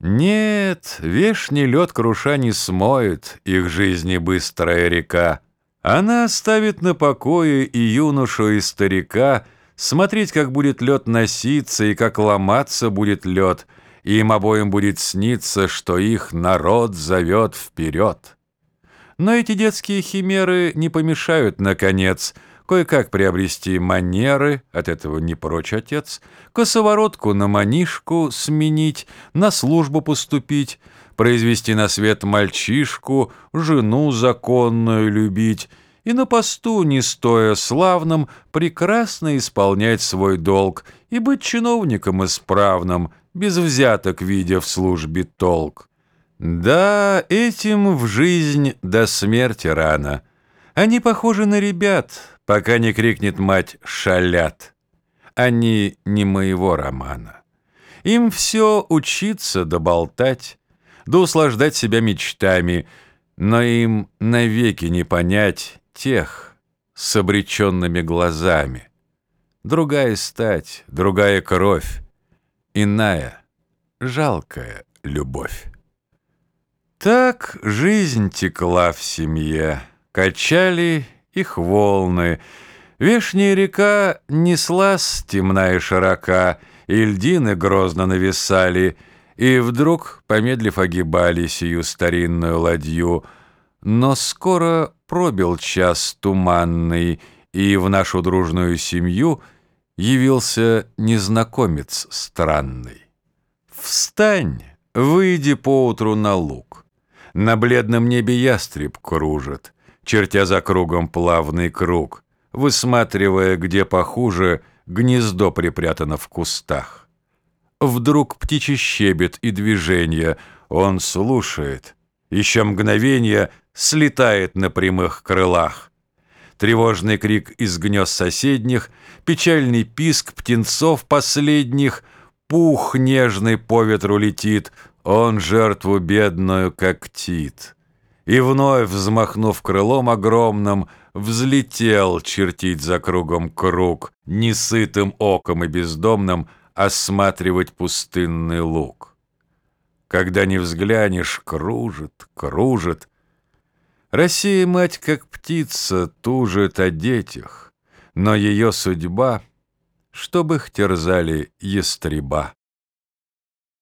Нет, вешний лед круша не смоет их жизни быстрая река. Она оставит на покое и юношу, и старика, смотреть, как будет лед носиться и как ломаться будет лед, и им обоим будет сниться, что их народ зовет вперед. Но эти детские химеры не помешают, наконец, кое-как приобрести манеры, от этого не прочь отец, косоворотку на манишку сменить, на службу поступить, произвести на свет мальчишку, жену законную любить и на посту, не стоя славным, прекрасно исполнять свой долг и быть чиновником исправным, без взяток видя в службе толк. Да, этим в жизнь до смерти рано. Они похожи на ребят, пока не крикнет мать «шалят». Они не моего романа. Им все учиться да болтать, да услаждать себя мечтами, но им навеки не понять тех с обреченными глазами. Другая стать, другая кровь, иная, жалкая любовь. Так жизнь текла в семье, качали их волны. Вешняя река неслась темна и широка, и льдины грозно нависали, и вдруг, помедлив, огибали сию старинную ладью. Но скоро пробил час туманный, и в нашу дружную семью явился незнакомец странный. «Встань, выйди поутру на луг. На бледном небе ястреб кружит, чертя за кругом плавный круг, высматривая, где похуже, гнездо припрятано в кустах. Вдруг птичий щебет и движение, он слушает, еще мгновение слетает на прямых крылах. Тревожный крик из гнезд соседних, печальный писк птенцов последних, пух нежный по ветру летит, он жертву бедную когтит и вновь, взмахнув крылом огромным, взлетел чертить за кругом круг, несытым оком и бездомным осматривать пустынный луг. Когда не взглянешь, кружит, кружит. Россия, мать, как птица, тужит о детях, но ее судьба, чтобы их терзали ястреба.